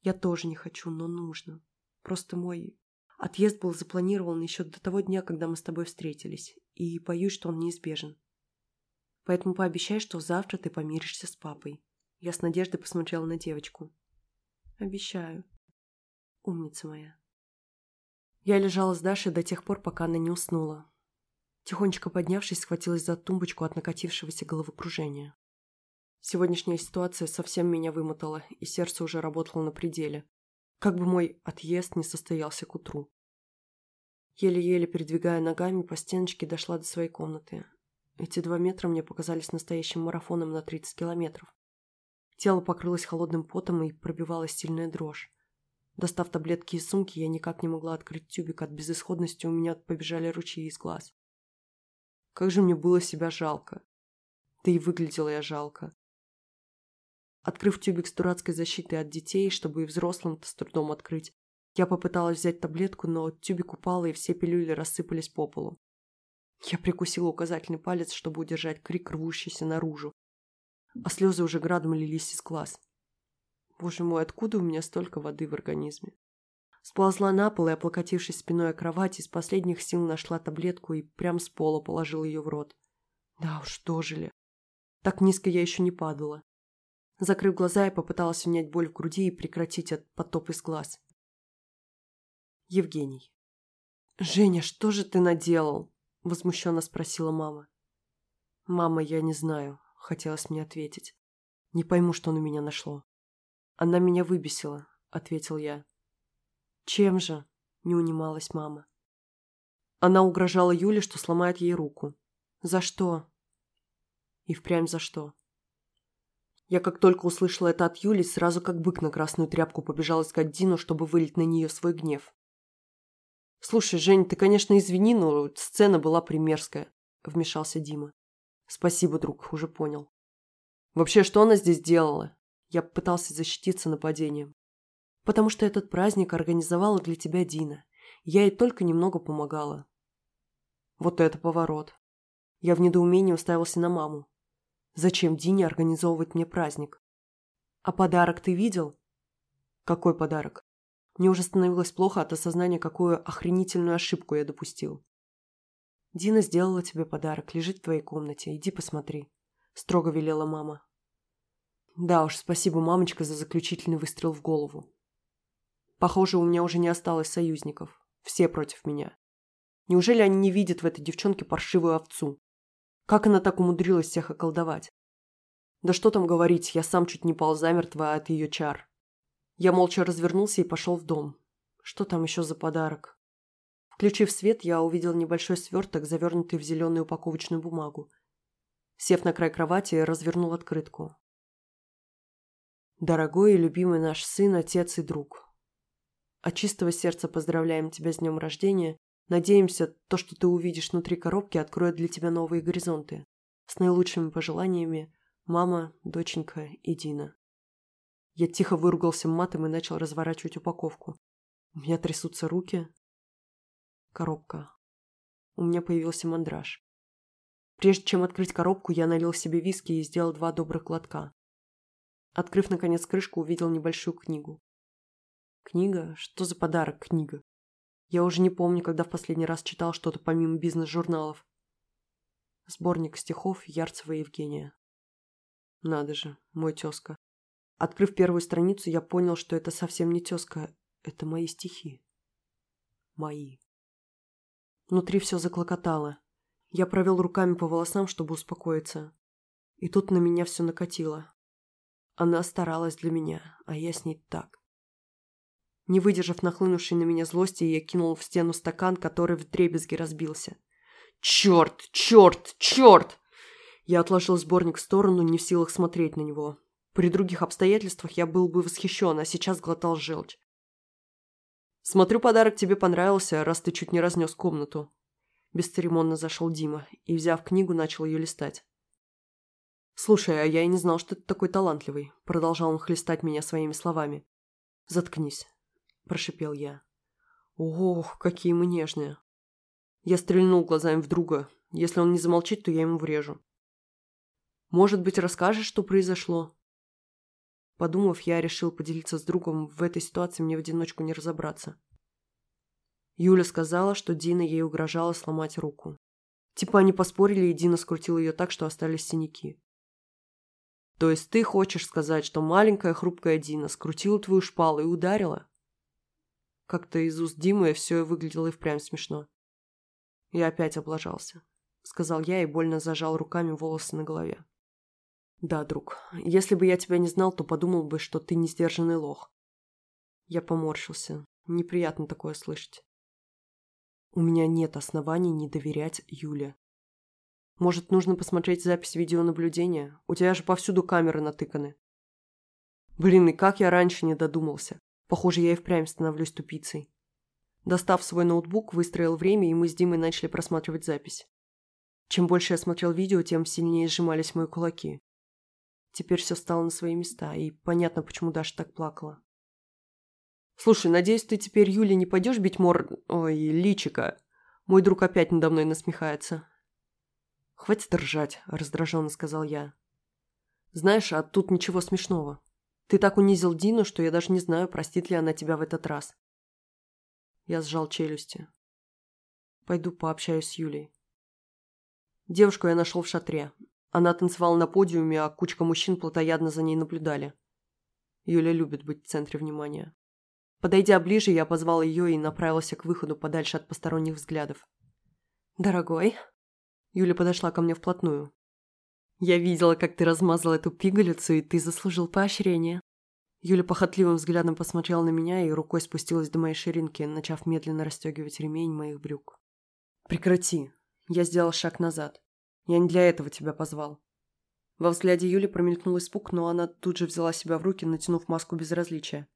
«Я тоже не хочу, но нужно. Просто мой отъезд был запланирован еще до того дня, когда мы с тобой встретились, и боюсь, что он неизбежен. Поэтому пообещай, что завтра ты помиришься с папой». Я с надеждой посмотрела на девочку. «Обещаю. Умница моя». Я лежала с Дашей до тех пор, пока она не уснула. Тихонечко поднявшись, схватилась за тумбочку от накатившегося головокружения. Сегодняшняя ситуация совсем меня вымотала, и сердце уже работало на пределе. Как бы мой отъезд не состоялся к утру. Еле-еле передвигая ногами по стеночке, дошла до своей комнаты. Эти два метра мне показались настоящим марафоном на 30 километров. Тело покрылось холодным потом и пробивалась сильная дрожь. Достав таблетки из сумки, я никак не могла открыть тюбик. От безысходности у меня побежали ручьи из глаз. Как же мне было себя жалко. Да и выглядела я жалко. Открыв тюбик с дурацкой защитой от детей, чтобы и взрослым-то с трудом открыть, я попыталась взять таблетку, но тюбик упал, и все пилюли рассыпались по полу. Я прикусила указательный палец, чтобы удержать крик, рвущийся наружу. А слезы уже градом лились из глаз. Боже мой, откуда у меня столько воды в организме? Сползла на пол и, облокотившись спиной о кровать, из последних сил нашла таблетку и прям с пола положила ее в рот. Да уж, дожили. Так низко я еще не падала. Закрыв глаза, я попыталась унять боль в груди и прекратить от потоп из глаз. Евгений. «Женя, что же ты наделал?» – возмущенно спросила мама. «Мама, я не знаю», – хотелось мне ответить. «Не пойму, что на меня нашло». «Она меня выбесила», – ответил я. «Чем же?» – не унималась мама. Она угрожала Юле, что сломает ей руку. «За что?» «И впрямь за что?» Я как только услышала это от Юли, сразу как бык на красную тряпку побежал искать Дину, чтобы вылить на нее свой гнев. «Слушай, Жень, ты, конечно, извини, но сцена была примерская», – вмешался Дима. «Спасибо, друг, уже понял». «Вообще, что она здесь делала?» Я пытался защититься нападением. «Потому что этот праздник организовала для тебя Дина. Я ей только немного помогала». Вот это поворот. Я в недоумении уставился на маму. Зачем Дине организовывать мне праздник? А подарок ты видел? Какой подарок? Мне уже становилось плохо от осознания, какую охренительную ошибку я допустил. Дина сделала тебе подарок, лежит в твоей комнате, иди посмотри. Строго велела мама. Да уж, спасибо, мамочка, за заключительный выстрел в голову. Похоже, у меня уже не осталось союзников. Все против меня. Неужели они не видят в этой девчонке паршивую овцу? Как она так умудрилась всех околдовать? Да что там говорить, я сам чуть не пал замертво от ее чар. Я молча развернулся и пошел в дом. Что там еще за подарок? Включив свет, я увидел небольшой сверток, завернутый в зеленую упаковочную бумагу. Сев на край кровати, развернул открытку. Дорогой и любимый наш сын, отец и друг. От чистого сердца поздравляем тебя с днем рождения Надеемся, то, что ты увидишь внутри коробки, откроет для тебя новые горизонты. С наилучшими пожеланиями, мама, доченька и Дина. Я тихо выругался матом и начал разворачивать упаковку. У меня трясутся руки. Коробка. У меня появился мандраж. Прежде чем открыть коробку, я налил себе виски и сделал два добрых глотка. Открыв, наконец, крышку, увидел небольшую книгу. Книга? Что за подарок книга? Я уже не помню, когда в последний раз читал что-то помимо бизнес-журналов. Сборник стихов Ярцева Евгения. Надо же, мой тезка. Открыв первую страницу, я понял, что это совсем не тезка, это мои стихи. Мои. Внутри все заклокотало. Я провел руками по волосам, чтобы успокоиться. И тут на меня все накатило. Она старалась для меня, а я с ней так. Не выдержав нахлынувшей на меня злости, я кинул в стену стакан, который в дребезги разбился. «Черт! Черт! Черт!» Я отложил сборник в сторону, не в силах смотреть на него. При других обстоятельствах я был бы восхищен, а сейчас глотал желчь. «Смотрю, подарок тебе понравился, раз ты чуть не разнес комнату». Бесцеремонно зашел Дима и, взяв книгу, начал ее листать. «Слушай, а я и не знал, что ты такой талантливый», — продолжал он хлестать меня своими словами. «Заткнись», — прошипел я. «Ох, какие мы нежные». Я стрельнул глазами в друга. Если он не замолчит, то я ему врежу. «Может быть, расскажешь, что произошло?» Подумав, я решил поделиться с другом, в этой ситуации мне в одиночку не разобраться. Юля сказала, что Дина ей угрожала сломать руку. Типа они поспорили, и Дина скрутила ее так, что остались синяки. То есть ты хочешь сказать, что маленькая хрупкая Дина скрутила твою шпалу и ударила? Как-то из уст Димы все выглядело и впрямь смешно. Я опять облажался, сказал я и больно зажал руками волосы на голове. Да, друг, если бы я тебя не знал, то подумал бы, что ты несдержанный лох. Я поморщился. Неприятно такое слышать. У меня нет оснований не доверять Юле. Может, нужно посмотреть запись видеонаблюдения? У тебя же повсюду камеры натыканы. Блин, и как я раньше не додумался. Похоже, я и впрямь становлюсь тупицей. Достав свой ноутбук, выстроил время, и мы с Димой начали просматривать запись. Чем больше я смотрел видео, тем сильнее сжимались мои кулаки. Теперь все стало на свои места, и понятно, почему Даша так плакала. «Слушай, надеюсь, ты теперь Юле не пойдешь бить мор... Ой, личика. Мой друг опять надо мной насмехается». «Хватит ржать», – раздраженно сказал я. «Знаешь, а тут ничего смешного. Ты так унизил Дину, что я даже не знаю, простит ли она тебя в этот раз». Я сжал челюсти. «Пойду пообщаюсь с Юлей». Девушку я нашел в шатре. Она танцевала на подиуме, а кучка мужчин плотоядно за ней наблюдали. Юля любит быть в центре внимания. Подойдя ближе, я позвал ее и направился к выходу подальше от посторонних взглядов. «Дорогой?» Юля подошла ко мне вплотную. «Я видела, как ты размазал эту пигалицу, и ты заслужил поощрение». Юля похотливым взглядом посмотрела на меня и рукой спустилась до моей ширинки, начав медленно расстегивать ремень моих брюк. «Прекрати!» Я сделал шаг назад. Я не для этого тебя позвал». Во взгляде Юли промелькнул испуг, но она тут же взяла себя в руки, натянув маску безразличия.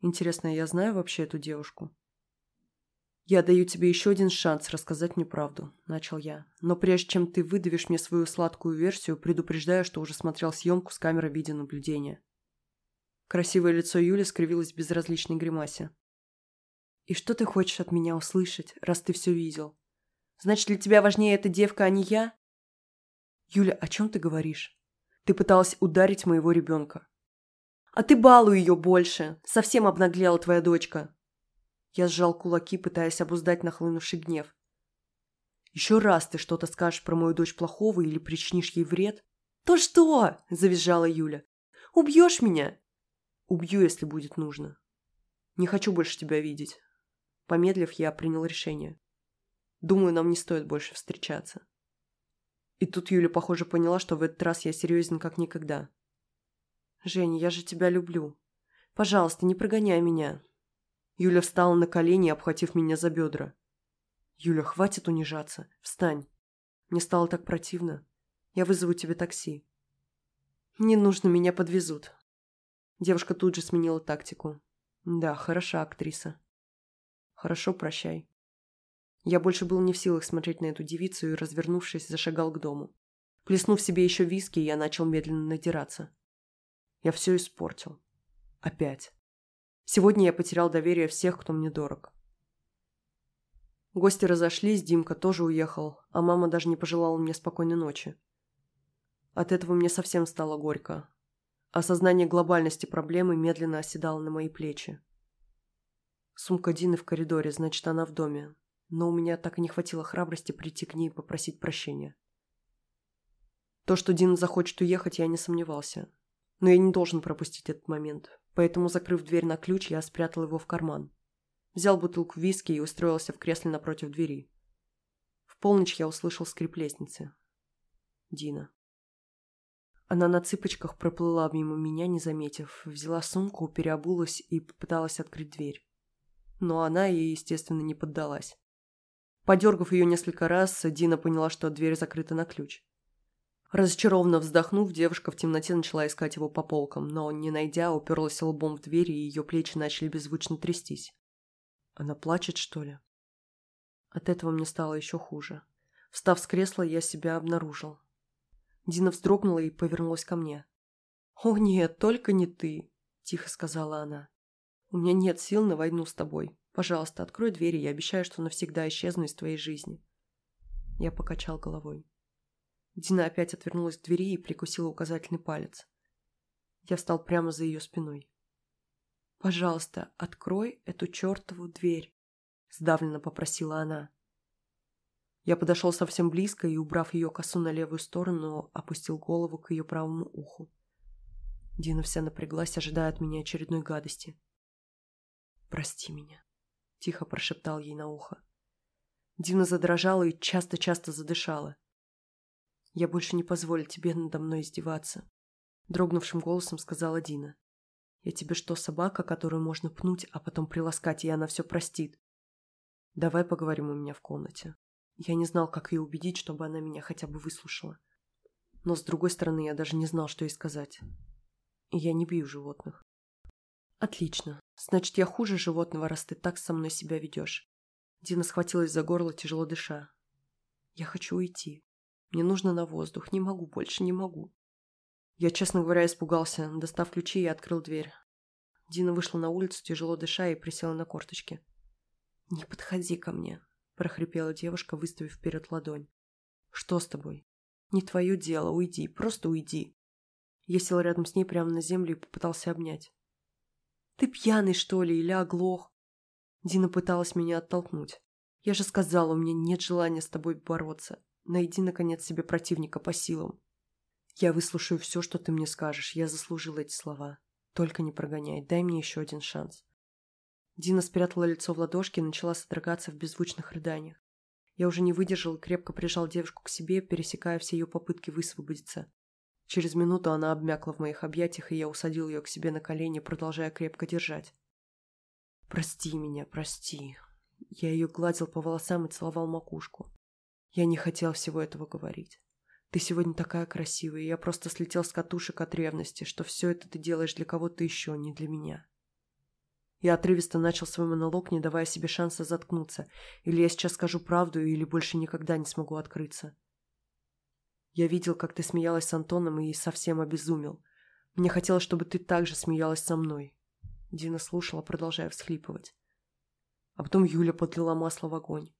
«Интересно, я знаю вообще эту девушку?» «Я даю тебе еще один шанс рассказать мне правду», – начал я. «Но прежде чем ты выдавишь мне свою сладкую версию, предупреждаю, что уже смотрел съемку с камеры видеонаблюдения». Красивое лицо Юли скривилось в безразличной гримасе. «И что ты хочешь от меня услышать, раз ты все видел?» Значит, для тебя важнее эта девка, а не я? Юля, о чем ты говоришь? Ты пыталась ударить моего ребенка. А ты балуй ее больше. Совсем обнаглела твоя дочка. Я сжал кулаки, пытаясь обуздать нахлынувший гнев. Еще раз ты что-то скажешь про мою дочь плохого или причинишь ей вред? То что? Завизжала Юля. Убьешь меня? Убью, если будет нужно. Не хочу больше тебя видеть. Помедлив, я принял решение. Думаю, нам не стоит больше встречаться. И тут Юля, похоже, поняла, что в этот раз я серьезен как никогда. «Женя, я же тебя люблю. Пожалуйста, не прогоняй меня». Юля встала на колени, обхватив меня за бедра. «Юля, хватит унижаться. Встань. Мне стало так противно. Я вызову тебе такси». «Не нужно, меня подвезут». Девушка тут же сменила тактику. «Да, хороша актриса». «Хорошо, прощай». Я больше был не в силах смотреть на эту девицу и, развернувшись, зашагал к дому. Плеснув себе еще виски, я начал медленно надираться. Я все испортил. Опять. Сегодня я потерял доверие всех, кто мне дорог. Гости разошлись, Димка тоже уехал, а мама даже не пожелала мне спокойной ночи. От этого мне совсем стало горько. Осознание глобальности проблемы медленно оседало на мои плечи. Сумка Дины в коридоре, значит, она в доме. Но у меня так и не хватило храбрости прийти к ней и попросить прощения. То, что Дина захочет уехать, я не сомневался. Но я не должен пропустить этот момент. Поэтому, закрыв дверь на ключ, я спрятал его в карман. Взял бутылку виски и устроился в кресле напротив двери. В полночь я услышал скрип лестницы. Дина. Она на цыпочках проплыла мимо меня, не заметив, взяла сумку, переобулась и попыталась открыть дверь. Но она ей, естественно, не поддалась. Подергав ее несколько раз, Дина поняла, что дверь закрыта на ключ. Разочарованно вздохнув, девушка в темноте начала искать его по полкам, но, не найдя, уперлась лбом в дверь, и ее плечи начали беззвучно трястись. Она плачет, что ли? От этого мне стало еще хуже. Встав с кресла, я себя обнаружил. Дина вздрогнула и повернулась ко мне. «О нет, только не ты», – тихо сказала она. «У меня нет сил на войну с тобой. Пожалуйста, открой двери, я обещаю, что навсегда исчезну из твоей жизни». Я покачал головой. Дина опять отвернулась к двери и прикусила указательный палец. Я встал прямо за ее спиной. «Пожалуйста, открой эту чертову дверь», — сдавленно попросила она. Я подошел совсем близко и, убрав ее косу на левую сторону, опустил голову к ее правому уху. Дина вся напряглась, ожидая от меня очередной гадости. «Прости меня», — тихо прошептал ей на ухо. Дина задрожала и часто-часто задышала. «Я больше не позволю тебе надо мной издеваться», — дрогнувшим голосом сказала Дина. «Я тебе что, собака, которую можно пнуть, а потом приласкать, и она все простит? Давай поговорим у меня в комнате». Я не знал, как ее убедить, чтобы она меня хотя бы выслушала. Но, с другой стороны, я даже не знал, что ей сказать. И я не бью животных. «Отлично. Значит, я хуже животного, раз ты так со мной себя ведешь». Дина схватилась за горло, тяжело дыша. «Я хочу уйти. Мне нужно на воздух. Не могу больше, не могу. Я, честно говоря, испугался. Достав ключи, я открыл дверь. Дина вышла на улицу, тяжело дыша, и присела на корточки. «Не подходи ко мне», — прохрипела девушка, выставив вперед ладонь. «Что с тобой?» «Не твое дело. Уйди. Просто уйди». Я сел рядом с ней прямо на землю и попытался обнять. «Ты пьяный, что ли, или оглох?» Дина пыталась меня оттолкнуть. «Я же сказала, у меня нет желания с тобой бороться. Найди, наконец, себе противника по силам. Я выслушаю все, что ты мне скажешь. Я заслужила эти слова. Только не прогоняй. Дай мне еще один шанс. Дина спрятала лицо в ладошки и начала содрогаться в беззвучных рыданиях. Я уже не выдержал и крепко прижал девушку к себе, пересекая все ее попытки высвободиться. Через минуту она обмякла в моих объятиях, и я усадил ее к себе на колени, продолжая крепко держать. «Прости меня, прости». Я ее гладил по волосам и целовал макушку. Я не хотел всего этого говорить. Ты сегодня такая красивая, я просто слетел с катушек от ревности, что все это ты делаешь для кого-то еще, не для меня. Я отрывисто начал свой монолог, не давая себе шанса заткнуться. Или я сейчас скажу правду, или больше никогда не смогу открыться. Я видел, как ты смеялась с Антоном и совсем обезумел. Мне хотелось, чтобы ты также смеялась со мной. Дина слушала, продолжая всхлипывать. А потом Юля подлила масло в огонь.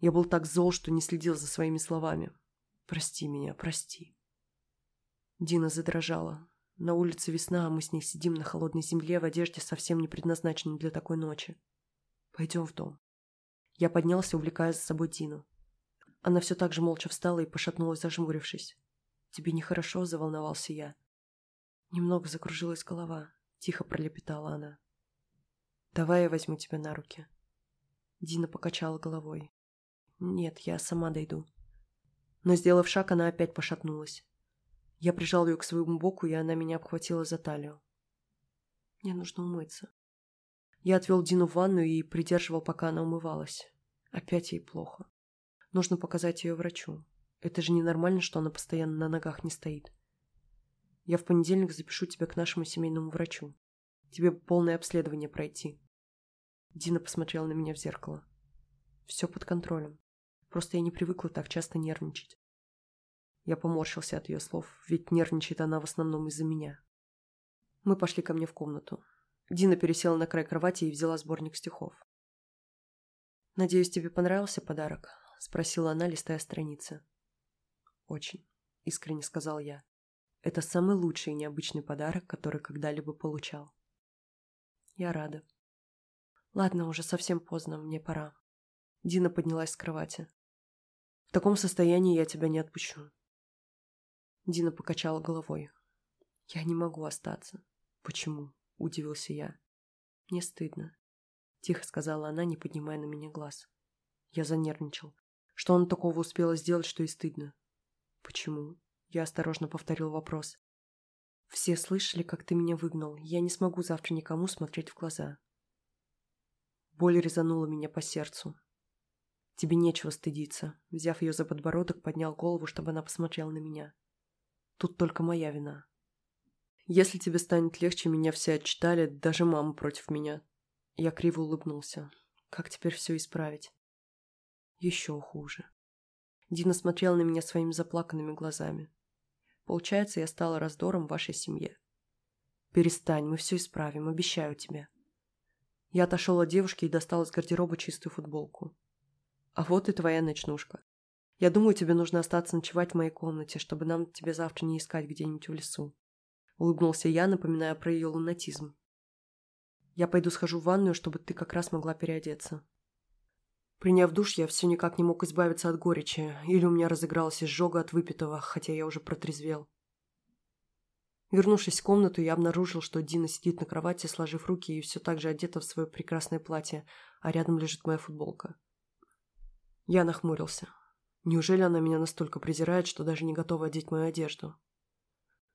Я был так зол, что не следил за своими словами. «Прости меня, прости». Дина задрожала. На улице весна, а мы с ней сидим на холодной земле в одежде, совсем не предназначенной для такой ночи. Пойдем в дом. Я поднялся, увлекая за собой Дину. Она все так же молча встала и пошатнулась, зажмурившись. «Тебе нехорошо?» – заволновался я. Немного закружилась голова. Тихо пролепетала она. «Давай я возьму тебя на руки». Дина покачала головой. «Нет, я сама дойду». Но, сделав шаг, она опять пошатнулась. Я прижал ее к своему боку, и она меня обхватила за талию. «Мне нужно умыться». Я отвел Дину в ванную и придерживал, пока она умывалась. Опять ей плохо. Нужно показать ее врачу. Это же ненормально, что она постоянно на ногах не стоит. Я в понедельник запишу тебя к нашему семейному врачу. Тебе полное обследование пройти. Дина посмотрела на меня в зеркало. Все под контролем. Просто я не привыкла так часто нервничать. Я поморщился от ее слов, ведь нервничает она в основном из-за меня. Мы пошли ко мне в комнату. Дина пересела на край кровати и взяла сборник стихов. «Надеюсь, тебе понравился подарок?» – спросила она, листая страницы. «Очень», – искренне сказал я. «Это самый лучший и необычный подарок, который когда-либо получал». «Я рада». «Ладно, уже совсем поздно, мне пора». Дина поднялась с кровати. «В таком состоянии я тебя не отпущу». Дина покачала головой. «Я не могу остаться». «Почему?» – удивился я. «Мне стыдно», – тихо сказала она, не поднимая на меня глаз. Я занервничал. Что она такого успела сделать, что и стыдно? «Почему?» – я осторожно повторил вопрос. «Все слышали, как ты меня выгнал. Я не смогу завтра никому смотреть в глаза». Боль резанула меня по сердцу. «Тебе нечего стыдиться», – взяв ее за подбородок, поднял голову, чтобы она посмотрела на меня. «Тут только моя вина». Если тебе станет легче, меня все отчитали, даже мама против меня. Я криво улыбнулся. Как теперь все исправить? Еще хуже. Дина смотрела на меня своими заплаканными глазами. Получается, я стала раздором в вашей семье. Перестань, мы все исправим, обещаю тебе. Я отошел от девушки и достал из гардероба чистую футболку. А вот и твоя ночнушка. Я думаю, тебе нужно остаться ночевать в моей комнате, чтобы нам тебя завтра не искать где-нибудь в лесу. Улыбнулся я, напоминая про ее лунатизм. Я пойду схожу в ванную, чтобы ты как раз могла переодеться. Приняв душ, я все никак не мог избавиться от горечи, или у меня разыгралась изжога от выпитого, хотя я уже протрезвел. Вернувшись в комнату, я обнаружил, что Дина сидит на кровати, сложив руки и все так же одета в свое прекрасное платье, а рядом лежит моя футболка. Я нахмурился. Неужели она меня настолько презирает, что даже не готова одеть мою одежду?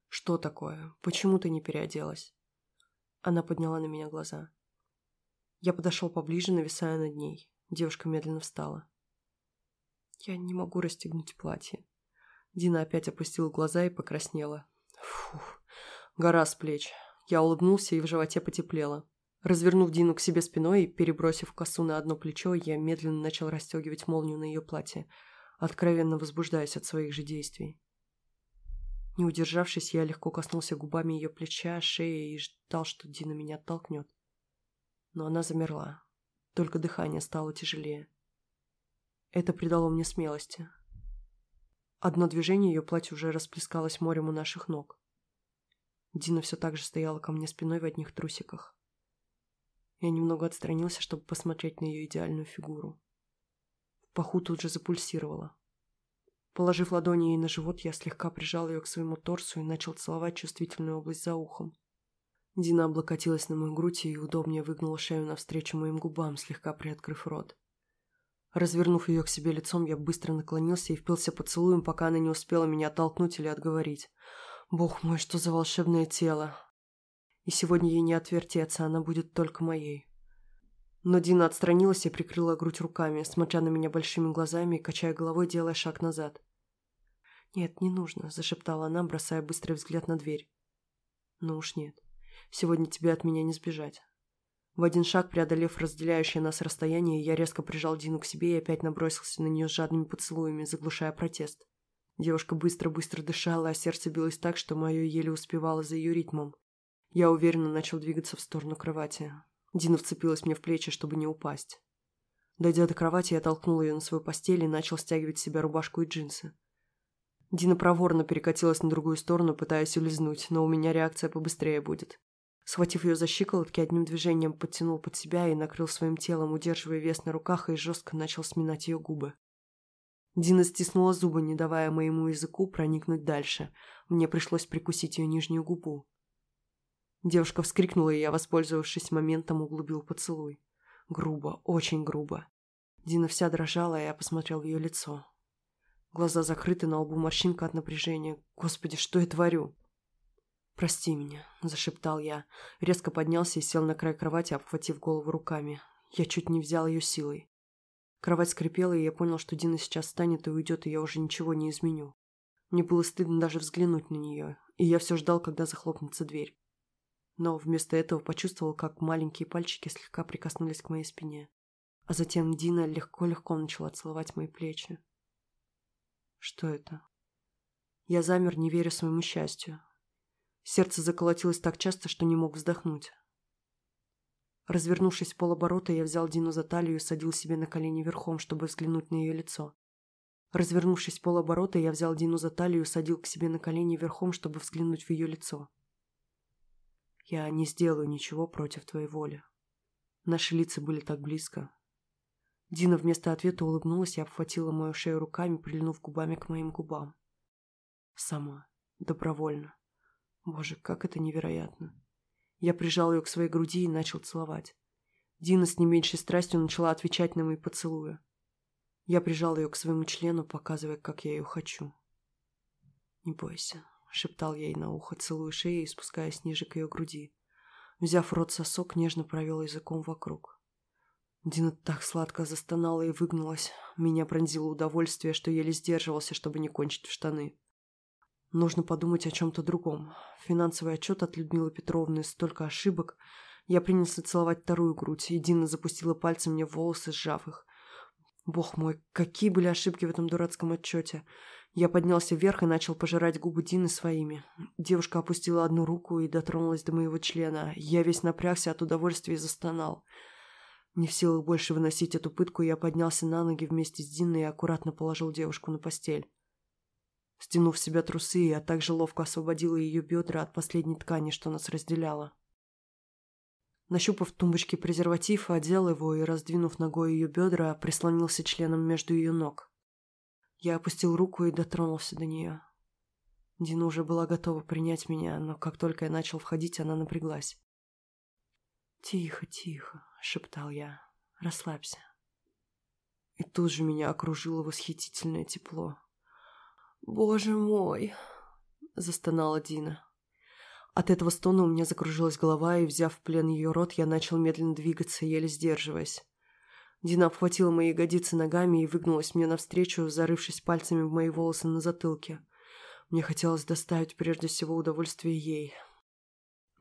«Что такое? Почему ты не переоделась?» Она подняла на меня глаза. Я подошел поближе, нависая над ней. Девушка медленно встала. «Я не могу расстегнуть платье». Дина опять опустила глаза и покраснела. Фух, гора с плеч. Я улыбнулся и в животе потеплело. Развернув Дину к себе спиной и перебросив косу на одно плечо, я медленно начал расстегивать молнию на ее платье, откровенно возбуждаясь от своих же действий. Не удержавшись, я легко коснулся губами ее плеча, шеи и ждал, что Дина меня оттолкнет. Но она замерла. Только дыхание стало тяжелее. Это придало мне смелости. Одно движение ее платье уже расплескалось морем у наших ног. Дина все так же стояла ко мне спиной в одних трусиках. Я немного отстранился, чтобы посмотреть на ее идеальную фигуру. В паху тут же запульсировало. Положив ладони ей на живот, я слегка прижал ее к своему торсу и начал целовать чувствительную область за ухом. Дина облокотилась на мою грудь и удобнее выгнула шею навстречу моим губам, слегка приоткрыв рот. Развернув ее к себе лицом, я быстро наклонился и впился поцелуем, пока она не успела меня оттолкнуть или отговорить. Бог мой, что за волшебное тело! И сегодня ей не отвертеться, она будет только моей. Но Дина отстранилась и прикрыла грудь руками, смотря на меня большими глазами и качая головой, делая шаг назад. «Нет, не нужно», – зашептала она, бросая быстрый взгляд на дверь. «Ну уж нет. Сегодня тебе от меня не сбежать». В один шаг, преодолев разделяющее нас расстояние, я резко прижал Дину к себе и опять набросился на нее с жадными поцелуями, заглушая протест. Девушка быстро-быстро дышала, а сердце билось так, что мое еле успевало за ее ритмом. Я уверенно начал двигаться в сторону кровати. Дина вцепилась мне в плечи, чтобы не упасть. Дойдя до кровати, я толкнул ее на свою постель и начал стягивать с себя рубашку и джинсы. Дина проворно перекатилась на другую сторону, пытаясь улизнуть, но у меня реакция побыстрее будет. Схватив ее за щиколотки, одним движением подтянул под себя и накрыл своим телом, удерживая вес на руках, и жестко начал сминать ее губы. Дина стиснула зубы, не давая моему языку проникнуть дальше. Мне пришлось прикусить ее нижнюю губу. Девушка вскрикнула, и я, воспользовавшись моментом, углубил поцелуй. Грубо, очень грубо. Дина вся дрожала, и я посмотрел в ее лицо. Глаза закрыты, на лбу морщинка от напряжения. Господи, что я творю? «Прости меня», – зашептал я. Резко поднялся и сел на край кровати, обхватив голову руками. Я чуть не взял ее силой. Кровать скрипела, и я понял, что Дина сейчас встанет и уйдет, и я уже ничего не изменю. Мне было стыдно даже взглянуть на нее, и я все ждал, когда захлопнется дверь но вместо этого почувствовал, как маленькие пальчики слегка прикоснулись к моей спине. А затем Дина легко-легко начала целовать мои плечи. Что это? Я замер, не веря своему счастью. Сердце заколотилось так часто, что не мог вздохнуть. Развернувшись в полоборота, я взял Дину за талию и садил себе на колени верхом, чтобы взглянуть на ее лицо. Развернувшись в полоборота, я взял Дину за талию и садил к себе на колени верхом, чтобы взглянуть в ее лицо. «Я не сделаю ничего против твоей воли». Наши лица были так близко. Дина вместо ответа улыбнулась и обхватила мою шею руками, прильнув губами к моим губам. Сама. Добровольно. Боже, как это невероятно. Я прижал ее к своей груди и начал целовать. Дина с не меньшей страстью начала отвечать на мои поцелуи. Я прижал ее к своему члену, показывая, как я ее хочу. «Не бойся», — шептал я ей на ухо, целуя шею и спускаясь ниже к ее груди. Взяв рот сосок, нежно провел языком вокруг. Дина так сладко застонала и выгнулась. Меня пронзило удовольствие, что еле сдерживался, чтобы не кончить в штаны. Нужно подумать о чем-то другом. Финансовый отчет от Людмилы Петровны, столько ошибок. Я принялся целовать вторую грудь, и Дина запустила пальцем мне в волосы, сжав их. Бог мой, какие были ошибки в этом дурацком отчете. Я поднялся вверх и начал пожирать губы Дины своими. Девушка опустила одну руку и дотронулась до моего члена. Я весь напрягся от удовольствия и застонал. Не в силах больше выносить эту пытку, я поднялся на ноги вместе с Диной и аккуратно положил девушку на постель. Стянув с себя трусы, я также ловко освободила ее бедра от последней ткани, что нас разделяло. Нащупав в тумбочке презерватив, одел его и, раздвинув ногой ее бедра, прислонился членом между ее ног. Я опустил руку и дотронулся до нее. Дина уже была готова принять меня, но как только я начал входить, она напряглась. «Тихо, тихо», — шептал я, — «расслабься». И тут же меня окружило восхитительное тепло. «Боже мой!» – застонала Дина. От этого стона у меня закружилась голова, и, взяв в плен ее рот, я начал медленно двигаться, еле сдерживаясь. Дина обхватила мои ягодицы ногами и выгнулась мне навстречу, зарывшись пальцами в мои волосы на затылке. Мне хотелось доставить прежде всего удовольствие ей.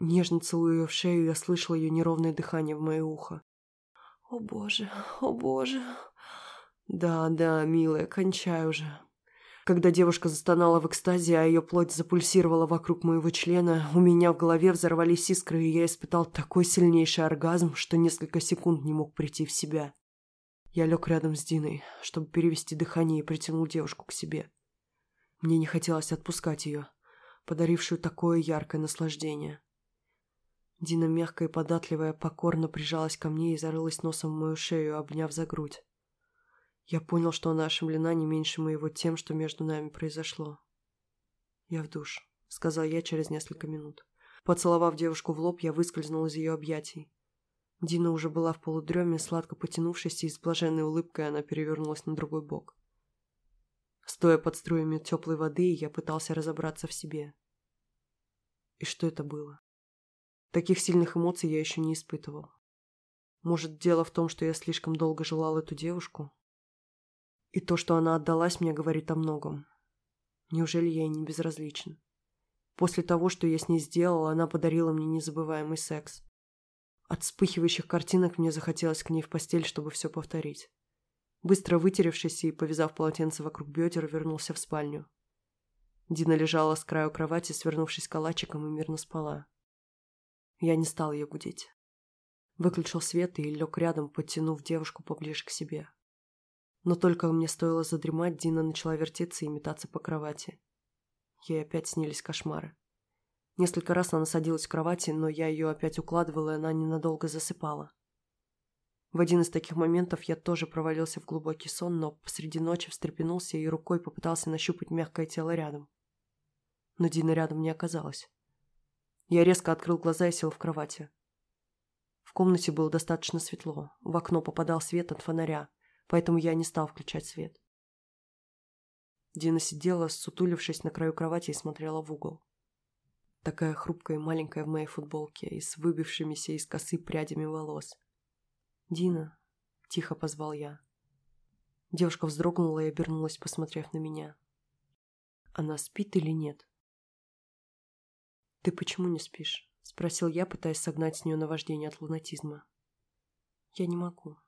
Нежно целуя ее в шею, я слышала ее неровное дыхание в мое ухо. «О боже, о боже!» «Да, да, милая, кончай уже!» Когда девушка застонала в экстазе, а ее плоть запульсировала вокруг моего члена, у меня в голове взорвались искры, и я испытал такой сильнейший оргазм, что несколько секунд не мог прийти в себя. Я лег рядом с Диной, чтобы перевести дыхание и притянул девушку к себе. Мне не хотелось отпускать ее, подарившую такое яркое наслаждение. Дина, мягкая и податливая, покорно прижалась ко мне и зарылась носом в мою шею, обняв за грудь. Я понял, что она ошеломлена не меньше моего тем, что между нами произошло. «Я в душ», — сказал я через несколько минут. Поцеловав девушку в лоб, я выскользнул из ее объятий. Дина уже была в полудреме, сладко потянувшись, и с блаженной улыбкой она перевернулась на другой бок. Стоя под струями теплой воды, я пытался разобраться в себе. И что это было? Таких сильных эмоций я еще не испытывал. Может, дело в том, что я слишком долго желал эту девушку? И то, что она отдалась мне, говорит о многом. Неужели я ей не безразличен? После того, что я с ней сделал, она подарила мне незабываемый секс. От вспыхивающих картинок мне захотелось к ней в постель, чтобы все повторить. Быстро вытеревшись и повязав полотенце вокруг бедер, вернулся в спальню. Дина лежала с краю кровати, свернувшись калачиком, и мирно спала. Я не стал ее будить. Выключил свет и лег рядом, подтянув девушку поближе к себе. Но только мне стоило задремать, Дина начала вертеться и метаться по кровати. Ей опять снились кошмары. Несколько раз она садилась в кровати, но я ее опять укладывала, и она ненадолго засыпала. В один из таких моментов я тоже провалился в глубокий сон, но посреди ночи встрепенулся и рукой попытался нащупать мягкое тело рядом. Но Дина рядом не оказалась. Я резко открыл глаза и сел в кровати. В комнате было достаточно светло. В окно попадал свет от фонаря, поэтому я не стал включать свет. Дина сидела, сутулившись на краю кровати и смотрела в угол. Такая хрупкая и маленькая в моей футболке и с выбившимися из косы прядями волос. «Дина», — тихо позвал я. Девушка вздрогнула и обернулась, посмотрев на меня. «Она спит или нет?» «Ты почему не спишь?» — спросил я, пытаясь согнать с нее наваждение от лунатизма. «Я не могу»,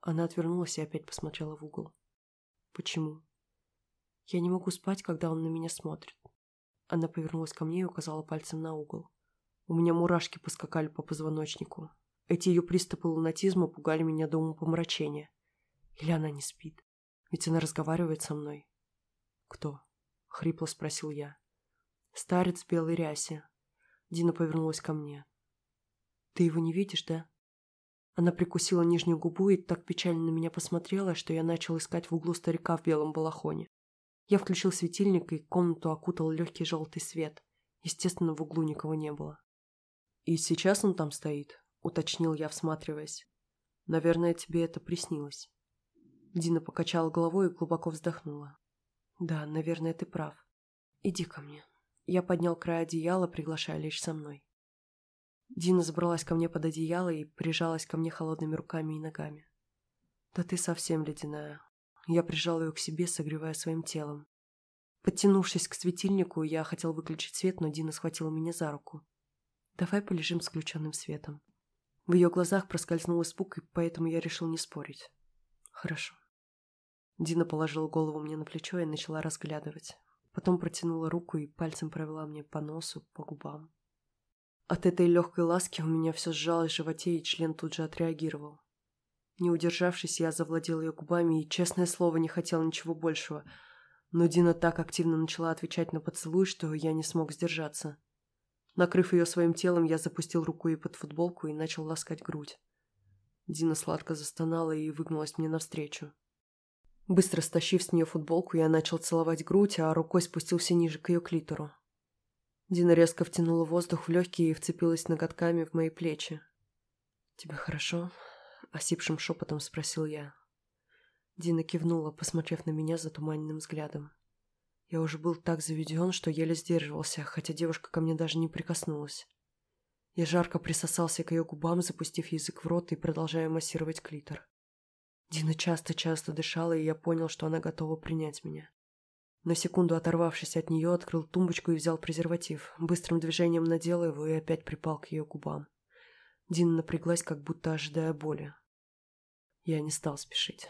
Она отвернулась и опять посмотрела в угол. Почему? Я не могу спать, когда он на меня смотрит. Она повернулась ко мне и указала пальцем на угол. У меня мурашки поскакали по позвоночнику. Эти ее приступы лунатизма пугали меня до умопомрачения. Или она не спит? Ведь она разговаривает со мной. «Кто?» — хрипло спросил я. «Старец в белой рясе». Дина повернулась ко мне. «Ты его не видишь, да?» Она прикусила нижнюю губу и так печально на меня посмотрела, что я начал искать в углу старика в белом балахоне. Я включил светильник, и комнату окутал легкий желтый свет. Естественно, в углу никого не было. «И сейчас он там стоит?» — уточнил я, всматриваясь. «Наверное, тебе это приснилось». Дина покачала головой и глубоко вздохнула. «Да, наверное, ты прав. Иди ко мне». Я поднял край одеяла, приглашая лечь со мной. Дина забралась ко мне под одеяло и прижалась ко мне холодными руками и ногами. «Да ты совсем ледяная». Я прижал ее к себе, согревая своим телом. Подтянувшись к светильнику, я хотел выключить свет, но Дина схватила меня за руку. «Давай полежим с включенным светом». В ее глазах проскользнул испуг, и поэтому я решил не спорить. «Хорошо». Дина положила голову мне на плечо и начала разглядывать. Потом протянула руку и пальцем провела мне по носу, по губам. От этой легкой ласки у меня все сжалось в животе, и член тут же отреагировал. Не удержавшись, я завладел ее губами и, честное слово, не хотел ничего большего. Но Дина так активно начала отвечать на поцелуй, что я не смог сдержаться. Накрыв ее своим телом, я запустил руку ей под футболку и начал ласкать грудь. Дина сладко застонала и выгнулась мне навстречу. Быстро стащив с нее футболку, я начал целовать грудь, а рукой спустился ниже к ее клитору. Дина резко втянула воздух в легкие и вцепилась ноготками в мои плечи. «Тебе хорошо?» — осипшим шепотом спросил я. Дина кивнула, посмотрев на меня затуманенным взглядом. Я уже был так заведен, что еле сдерживался, хотя девушка ко мне даже не прикоснулась. Я жарко присосался к ее губам, запустив язык в рот и продолжая массировать клитор. Дина часто-часто дышала, и я понял, что она готова принять меня. На секунду оторвавшись от нее, открыл тумбочку и взял презерватив. Быстрым движением надел его и опять припал к ее губам. Дина напряглась, как будто ожидая боли. Я не стал спешить.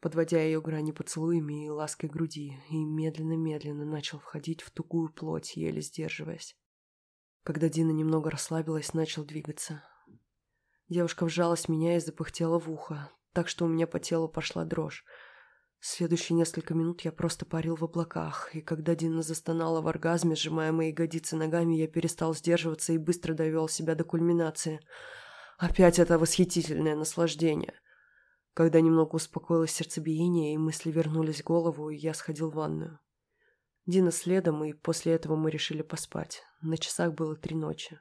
Подводя ее грани поцелуями и лаской груди, и медленно-медленно начал входить в тугую плоть, еле сдерживаясь. Когда Дина немного расслабилась, начал двигаться. Девушка вжалась в меня и запыхтела в ухо, так что у меня по телу пошла дрожь. Следующие несколько минут я просто парил в облаках, и когда Дина застонала в оргазме, сжимая мои ягодицы ногами, я перестал сдерживаться и быстро довел себя до кульминации. Опять это восхитительное наслаждение. Когда немного успокоилось сердцебиение и мысли вернулись в голову, я сходил в ванную. Дина следом, и после этого мы решили поспать. На часах было три ночи.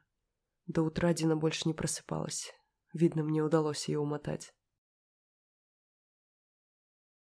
До утра Дина больше не просыпалась. Видно, мне удалось ее умотать.